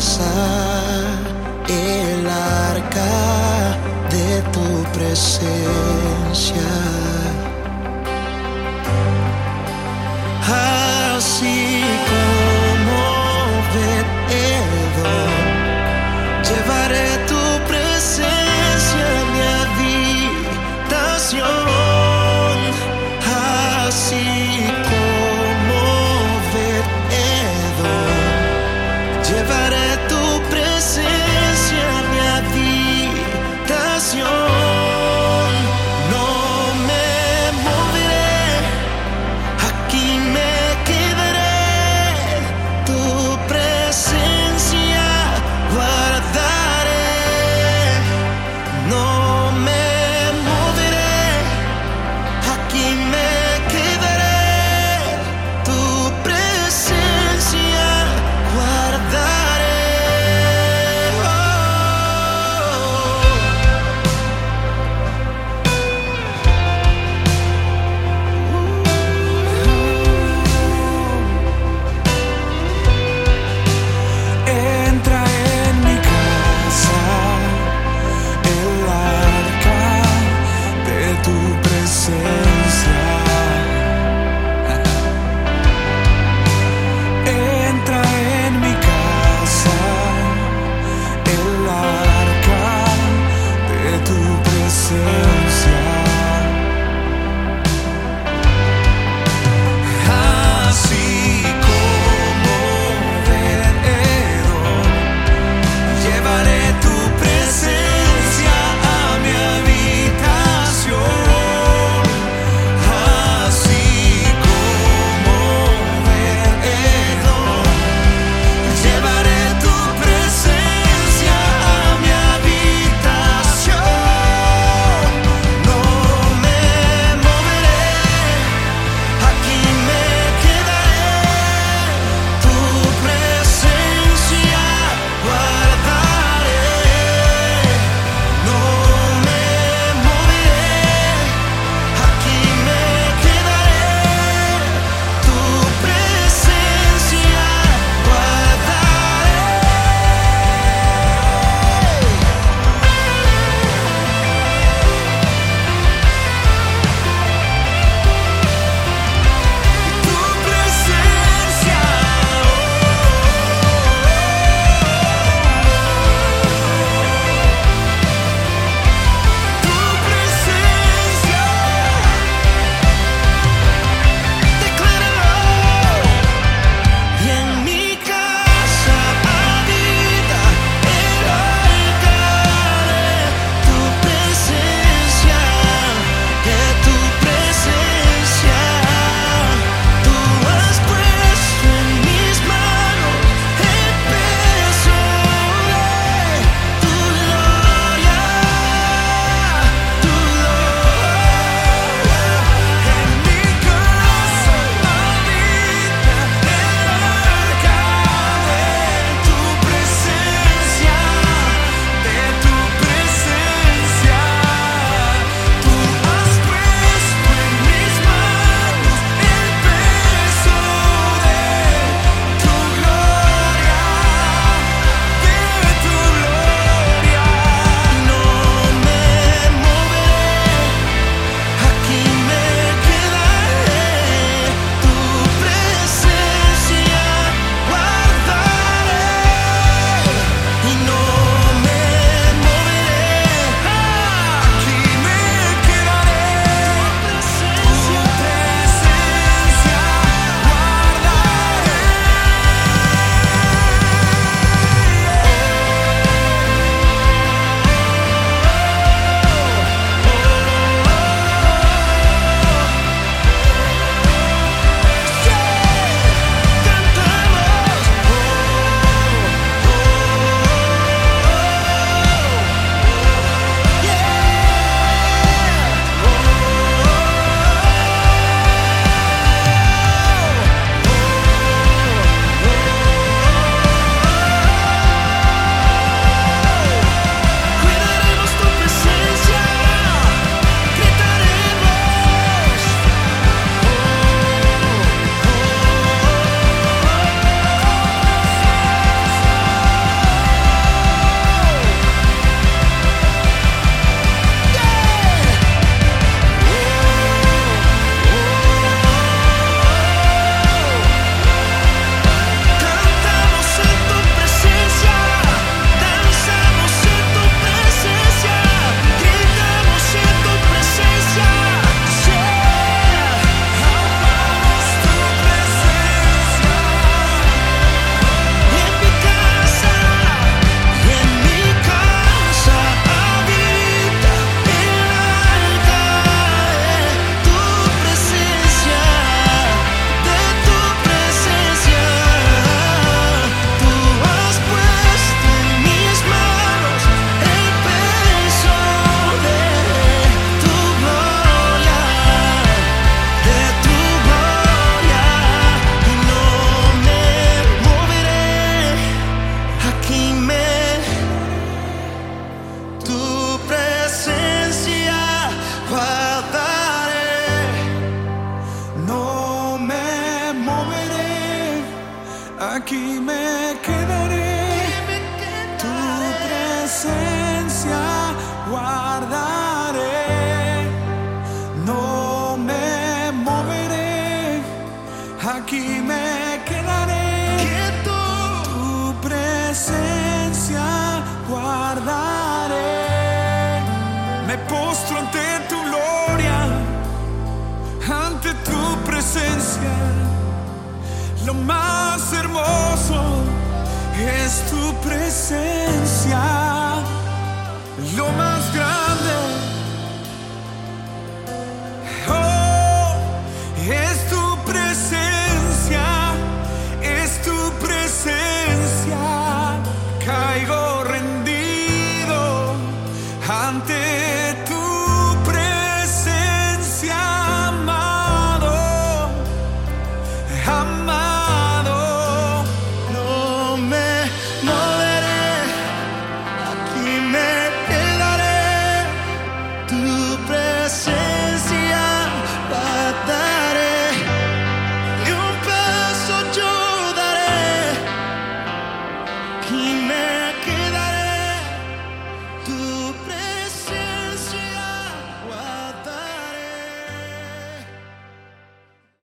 casa el arca de tu presencia. Ante tu gloria, ante tu presencia. Lo más hermoso es tu presencia. Lo más grande